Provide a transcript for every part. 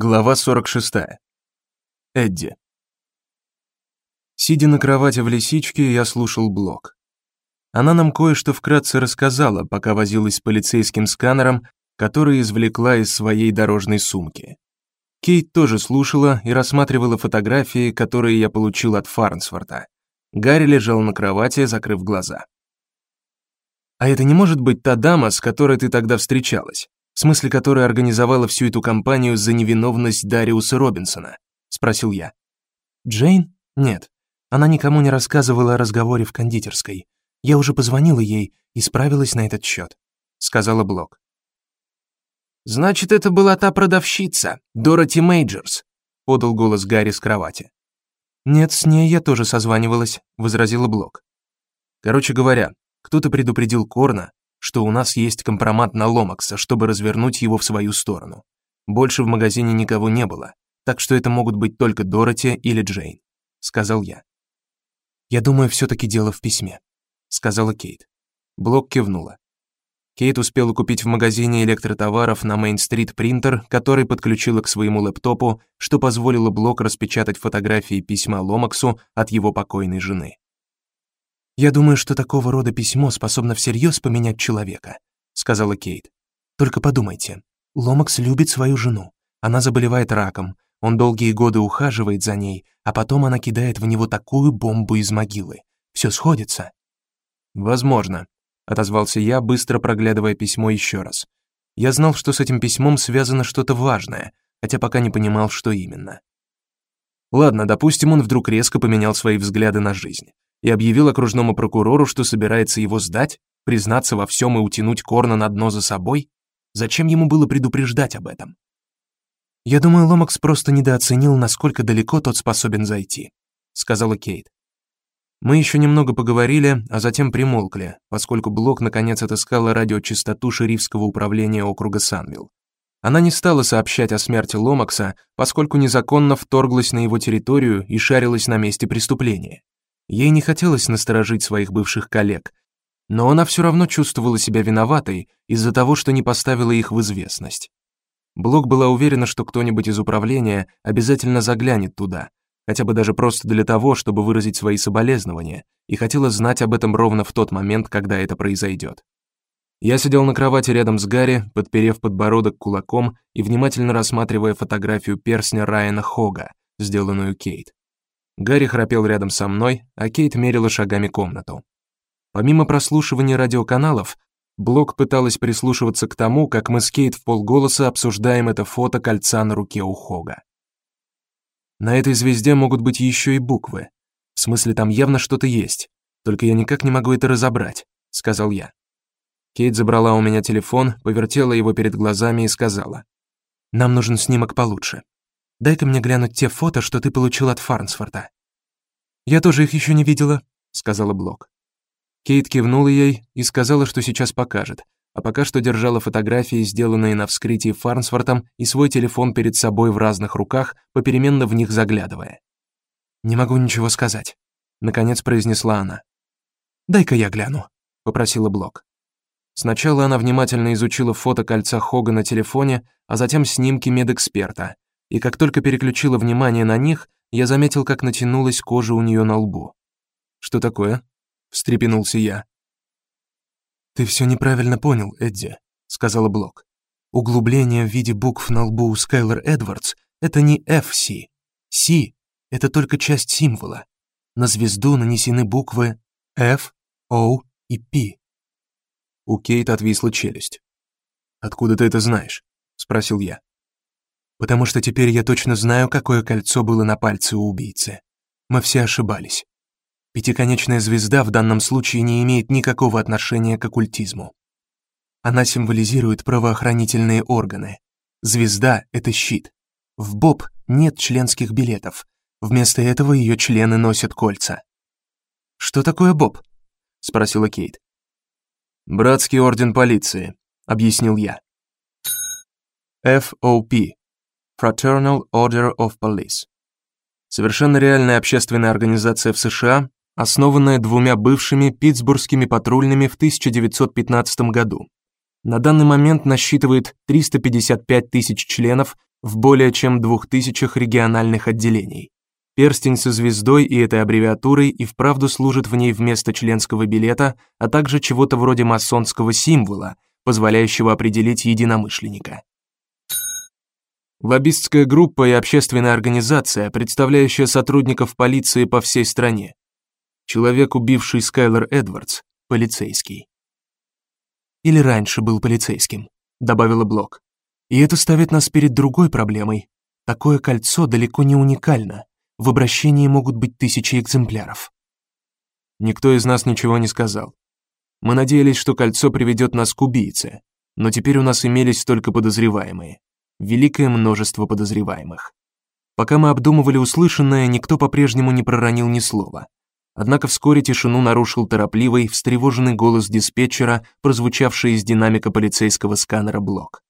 Глава 46. Эдди. Сидя на кровати в лисичке, я слушал блог. Она нам кое-что вкратце рассказала, пока возилась с полицейским сканером, который извлекла из своей дорожной сумки. Кейт тоже слушала и рассматривала фотографии, которые я получил от Фарнсворта. Гарри лежал на кровати, закрыв глаза. А это не может быть та дама, с которой ты тогда встречалась? В смысле которая организовала всю эту кампанию за невиновность Дариуса Робинсона, спросил я. Джейн? Нет. Она никому не рассказывала о разговоре в кондитерской. Я уже позвонила ей и справилась на этот счет», — сказала Блок. Значит, это была та продавщица, Дороти Мейджерс, подал голос Гарри с кровати. Нет, с ней я тоже созванивалась, возразила Блок. Короче говоря, кто-то предупредил Корна, что у нас есть компромат на Ломакса, чтобы развернуть его в свою сторону. Больше в магазине никого не было, так что это могут быть только Дороти или Джейн, сказал я. Я думаю, все таки дело в письме, сказала Кейт. Блок кивнула. Кейт успела купить в магазине электротоваров на Мейн-стрит принтер, который подключила к своему лэптопу, что позволило Блок распечатать фотографии письма Ломаксу от его покойной жены. Я думаю, что такого рода письмо способно всерьез поменять человека, сказала Кейт. Только подумайте. Ломакс любит свою жену. Она заболевает раком. Он долгие годы ухаживает за ней, а потом она кидает в него такую бомбу из могилы. Все сходится. Возможно, отозвался я, быстро проглядывая письмо еще раз. Я знал, что с этим письмом связано что-то важное, хотя пока не понимал, что именно. Ладно, допустим, он вдруг резко поменял свои взгляды на жизнь и объявил окружному прокурору, что собирается его сдать, признаться во всем и утянуть Корна на дно за собой? Зачем ему было предупреждать об этом? Я думаю, Ломакс просто недооценил, насколько далеко тот способен зайти, сказала Кейт. Мы еще немного поговорили, а затем примолкли, поскольку Блок наконец отыскала радиочастоту шерифского управления округа Санвилл. Она не стала сообщать о смерти Ломакса, поскольку незаконно вторглась на его территорию и шарилась на месте преступления. Ей не хотелось насторожить своих бывших коллег, но она все равно чувствовала себя виноватой из-за того, что не поставила их в известность. Блок была уверена, что кто-нибудь из управления обязательно заглянет туда, хотя бы даже просто для того, чтобы выразить свои соболезнования, и хотела знать об этом ровно в тот момент, когда это произойдет. Я сидел на кровати рядом с Гарри, подперев подбородок кулаком и внимательно рассматривая фотографию перстня Райана Хога, сделанную Кейт. Гарри храпел рядом со мной, а Кейт мерила шагами комнату. Помимо прослушивания радиоканалов, Блок пыталась прислушиваться к тому, как мы с Кейт в полголоса обсуждаем это фото кольца на руке у Хога. На этой звезде могут быть еще и буквы. В смысле, там явно что-то есть. Только я никак не могу это разобрать, сказал я. Кейт забрала у меня телефон, повертела его перед глазами и сказала: "Нам нужен снимок получше. Дай-ка мне глянуть те фото, что ты получил от Фарнсфорта. Я тоже их еще не видела, сказала Блок. Кейт кивнула ей и сказала, что сейчас покажет, а пока что держала фотографии, сделанные на вскрытии Фарнсфортом, и свой телефон перед собой в разных руках, попеременно в них заглядывая. Не могу ничего сказать, наконец произнесла она. Дай-ка я гляну, попросила Блок. Сначала она внимательно изучила фото кольца Хога на телефоне, а затем снимки медэксперта, и как только переключила внимание на них, я заметил, как натянулась кожа у нее на лбу. Что такое? встрепенулся я. Ты все неправильно понял, Эдди, сказала Блок. Углубление в виде букв на лбу у Скайлер Эдвардс это не FC. C это только часть символа. На звезду нанесены буквы F, O и P. У Кейт отвисла челюсть. Откуда ты это знаешь? спросил я потому что теперь я точно знаю, какое кольцо было на пальце у убийцы. Мы все ошибались. Пятиконечная звезда в данном случае не имеет никакого отношения к оккультизму. Она символизирует правоохранительные органы. Звезда это щит. В БОП нет членских билетов. Вместо этого ее члены носят кольца. Что такое БОП? спросила Кейт. Братский орден полиции, объяснил я. FOP Fraternal Order of Police. Совершенно реальная общественная организация в США, основанная двумя бывшими питтсбургскими патрульными в 1915 году. На данный момент насчитывает 355 тысяч членов в более чем двух тысячах региональных отделений. Перстень со звездой и этой аббревиатурой и вправду служит в ней вместо членского билета, а также чего-то вроде масонского символа, позволяющего определить единомышленника. Лоббистская группа и общественная организация, представляющая сотрудников полиции по всей стране. Человек, убивший Скайлер Эдвардс, полицейский. Или раньше был полицейским, добавила Блок. И это ставит нас перед другой проблемой. Такое кольцо далеко не уникально. В обращении могут быть тысячи экземпляров. Никто из нас ничего не сказал. Мы надеялись, что кольцо приведет нас к убийце, но теперь у нас имелись только подозреваемые великое множество подозреваемых. Пока мы обдумывали услышанное, никто по-прежнему не проронил ни слова. Однако вскоре тишину нарушил торопливый, встревоженный голос диспетчера, прозвучавший из динамика полицейского сканера блок.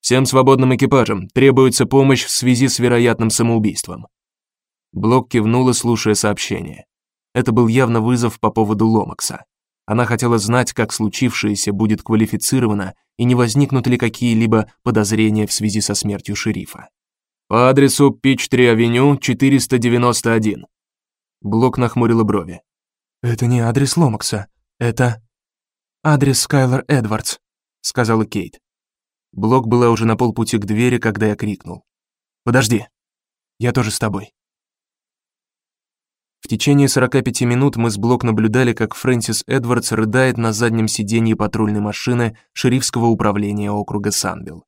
Всем свободным экипажам требуется помощь в связи с вероятным самоубийством. Блок кивнула, слушая сообщение. Это был явно вызов по поводу Ломакса. Она хотела знать, как случившееся будет квалифицировано и не возникнут ли какие-либо подозрения в связи со смертью шерифа. По адресу Пич-3-авеню, 491. Блок нахмурила брови. Это не адрес Ломакса, это адрес Скайлер Эдвардс, сказала Кейт. Блок была уже на полпути к двери, когда я крикнул: "Подожди. Я тоже с тобой". В течение 45 минут мы с Блок наблюдали, как Фрэнсис Эдвардс рыдает на заднем сиденье патрульной машины шерифского управления округа Санвилл.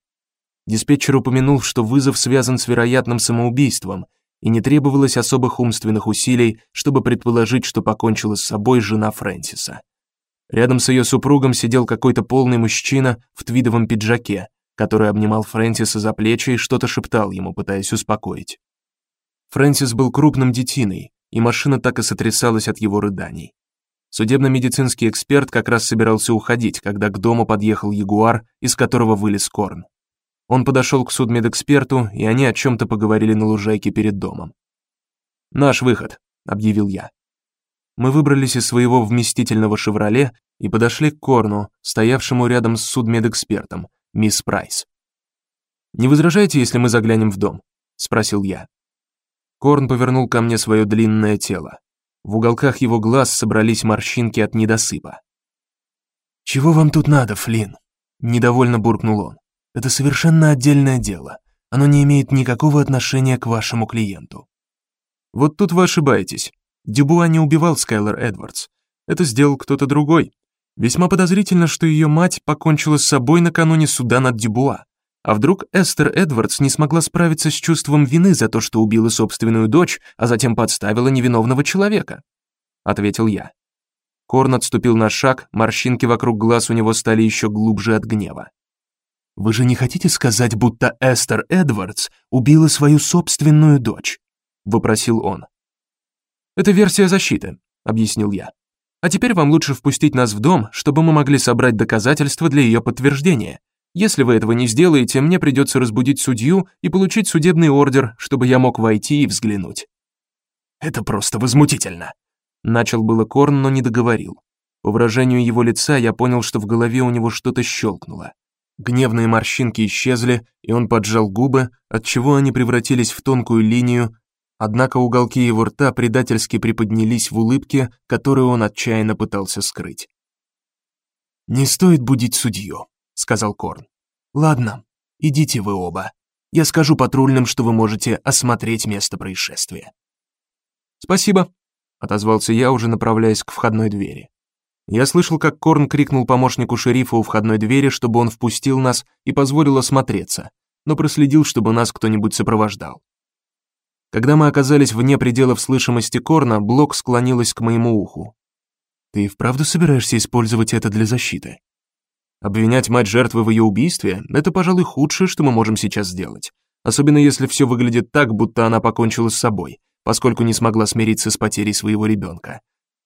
Диспетчер упомянул, что вызов связан с вероятным самоубийством, и не требовалось особых умственных усилий, чтобы предположить, что покончила с собой жена Фрэнсиса. Рядом с ее супругом сидел какой-то полный мужчина в твидовом пиджаке, который обнимал Фрэнсиса за плечи и что-то шептал ему, пытаясь успокоить. Фрэнсис был крупным детиной, и машина так и сотрясалась от его рыданий. Судебно-медицинский эксперт как раз собирался уходить, когда к дому подъехал Ягуар, из которого вылез Корн. Он подошел к судмедэксперту, и они о чем то поговорили на лужайке перед домом. "Наш выход", объявил я. Мы выбрались из своего вместительного «Шевроле» и подошли к Корну, стоявшему рядом с судмедэкспертом, мисс Прайс. "Не возражаете, если мы заглянем в дом?" спросил я. Корн повернул ко мне свое длинное тело. В уголках его глаз собрались морщинки от недосыпа. Чего вам тут надо, Флин? недовольно буркнул он. Это совершенно отдельное дело. Оно не имеет никакого отношения к вашему клиенту. Вот тут вы ошибаетесь. Дюбуа не убивал Скайлер Эдвардс. Это сделал кто-то другой. Весьма подозрительно, что ее мать покончила с собой накануне суда над Дюбуа. А вдруг Эстер Эдвардс не смогла справиться с чувством вины за то, что убила собственную дочь, а затем подставила невиновного человека? ответил я. Корн отступил на шаг, морщинки вокруг глаз у него стали еще глубже от гнева. Вы же не хотите сказать, будто Эстер Эдвардс убила свою собственную дочь? вопросил он. Это версия защиты, объяснил я. А теперь вам лучше впустить нас в дом, чтобы мы могли собрать доказательства для ее подтверждения. Если вы этого не сделаете, мне придется разбудить судью и получить судебный ордер, чтобы я мог войти и взглянуть. Это просто возмутительно. Начал было Корн, но не договорил. По выражению его лица я понял, что в голове у него что-то щелкнуло. Гневные морщинки исчезли, и он поджал губы, отчего они превратились в тонкую линию, однако уголки его рта предательски приподнялись в улыбке, которую он отчаянно пытался скрыть. Не стоит будить судью сказал Корн. Ладно, идите вы оба. Я скажу патрульным, что вы можете осмотреть место происшествия. Спасибо, отозвался я, уже направляясь к входной двери. Я слышал, как Корн крикнул помощнику шерифа у входной двери, чтобы он впустил нас и позволил осмотреться, но проследил, чтобы нас кто-нибудь сопровождал. Когда мы оказались вне пределов слышимости Корна, Блок склонилась к моему уху. Ты вправду собираешься использовать это для защиты? Обвинять мать жертвы в ее убийстве это, пожалуй, худшее, что мы можем сейчас сделать. Особенно если все выглядит так, будто она покончила с собой, поскольку не смогла смириться с потерей своего ребенка.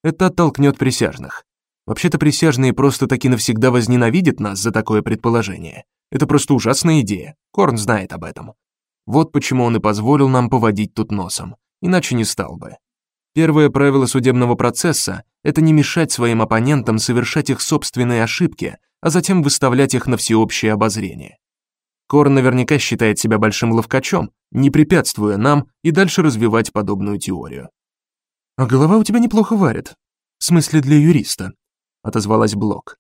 Это оттолкнет присяжных. Вообще-то присяжные просто таки навсегда возненавидят нас за такое предположение. Это просто ужасная идея. Корн знает об этом. Вот почему он и позволил нам поводить тут носом. Иначе не стал бы. Первое правило судебного процесса это не мешать своим оппонентам совершать их собственные ошибки, а затем выставлять их на всеобщее обозрение. Корн наверняка считает себя большим ловкачом, не препятствуя нам и дальше развивать подобную теорию. А голова у тебя неплохо варит. В смысле для юриста, отозвалась Блок.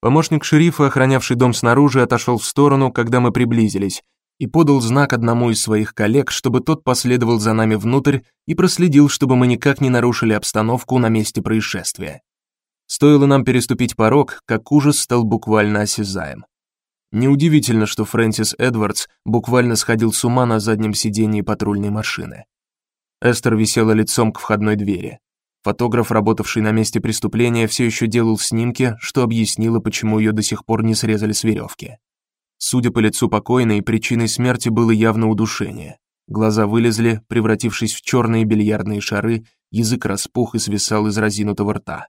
Помощник шерифа, охранявший дом снаружи, отошел в сторону, когда мы приблизились, и подал знак одному из своих коллег, чтобы тот последовал за нами внутрь и проследил, чтобы мы никак не нарушили обстановку на месте происшествия. Стоило нам переступить порог, как ужас стал буквально осязаем. Неудивительно, что Фрэнсис Эдвардс буквально сходил с ума на заднем сидении патрульной машины. Эстер висела лицом к входной двери. Фотограф, работавший на месте преступления, все еще делал снимки, что объяснило, почему ее до сих пор не срезали с веревки. Судя по лицу покойной, причиной смерти было явно удушение. Глаза вылезли, превратившись в черные бильярдные шары, язык распух и свисал из разинутого рта.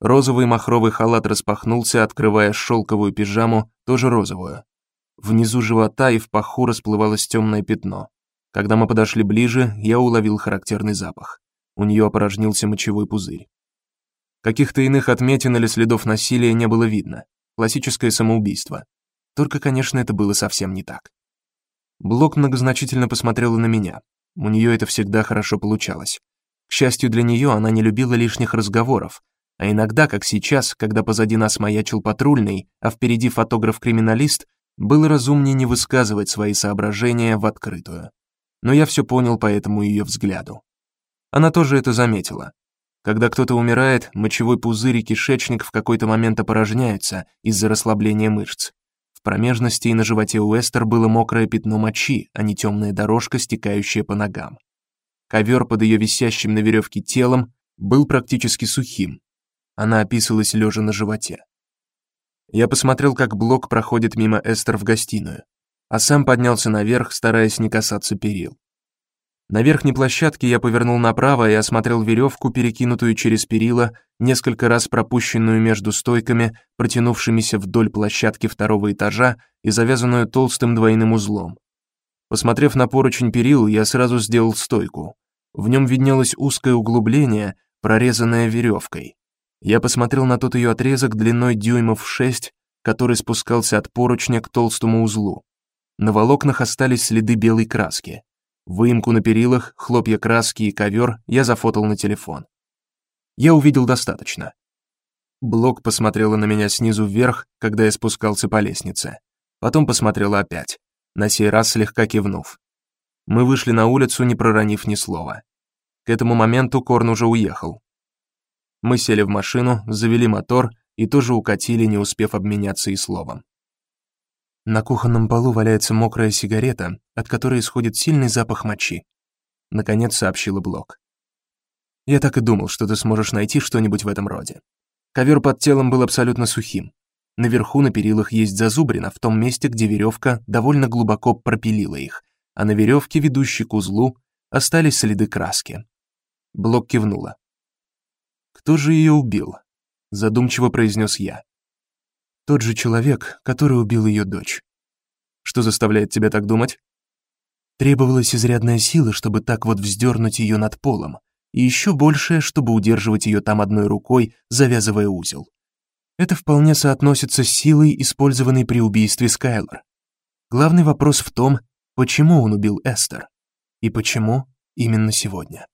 Розовый махровый халат распахнулся, открывая шелковую пижаму, тоже розовую. Внизу живота и в паху расплывалось темное пятно. Когда мы подошли ближе, я уловил характерный запах. У нее опорожнился мочевой пузырь. Каких-то иных отметин или следов насилия не было видно. Классическое самоубийство. Только, конечно, это было совсем не так. Блок многозначительно посмотрела на меня. У нее это всегда хорошо получалось. К счастью для нее, она не любила лишних разговоров, а иногда, как сейчас, когда позади нас маячил патрульный, а впереди фотограф-криминалист, было разумнее не высказывать свои соображения в открытую. Но я все понял по этому ее взгляду. Она тоже это заметила. Когда кто-то умирает, мочевой пузырь и кишечник в какой-то момент опорожняются из-за расслабления мышц промежности и на животе у Эстер было мокрое пятно мочи, а не темная дорожка, стекающая по ногам. Ковер под ее висящим на веревке телом был практически сухим. Она описалась лежа на животе. Я посмотрел, как Блок проходит мимо Эстер в гостиную, а сам поднялся наверх, стараясь не касаться перил. На верхней площадке я повернул направо и осмотрел веревку, перекинутую через перила, несколько раз пропущенную между стойками, протянувшимися вдоль площадки второго этажа и завязанную толстым двойным узлом. Посмотрев на поручень перил, я сразу сделал стойку. В нем виднелось узкое углубление, прорезанное веревкой. Я посмотрел на тот ее отрезок длиной дюймов шесть, который спускался от поручня к толстому узлу. На волокнах остались следы белой краски. Выемку на перилах, хлопья краски и ковер я зафотал на телефон. Я увидел достаточно. Блок посмотрела на меня снизу вверх, когда я спускался по лестнице. Потом посмотрела опять, на сей раз слегка кивнув. Мы вышли на улицу, не проронив ни слова. К этому моменту Корн уже уехал. Мы сели в машину, завели мотор и тоже укатили, не успев обменяться и словом. На кухонном полу валяется мокрая сигарета, от которой исходит сильный запах мочи. Наконец сообщила Блок. Я так и думал, что ты сможешь найти что-нибудь в этом роде. Ковер под телом был абсолютно сухим. Наверху на перилах есть зазубрина в том месте, где веревка довольно глубоко пропилила их, а на веревке, ведущей к узлу, остались следы краски. Блок кивнула. Кто же ее убил? задумчиво произнес я. Тот же человек, который убил ее дочь. Что заставляет тебя так думать? Требовалась изрядная сила, чтобы так вот вздернуть ее над полом, и еще большая, чтобы удерживать ее там одной рукой, завязывая узел. Это вполне соотносится с силой, использованной при убийстве Скайлор. Главный вопрос в том, почему он убил Эстер и почему именно сегодня.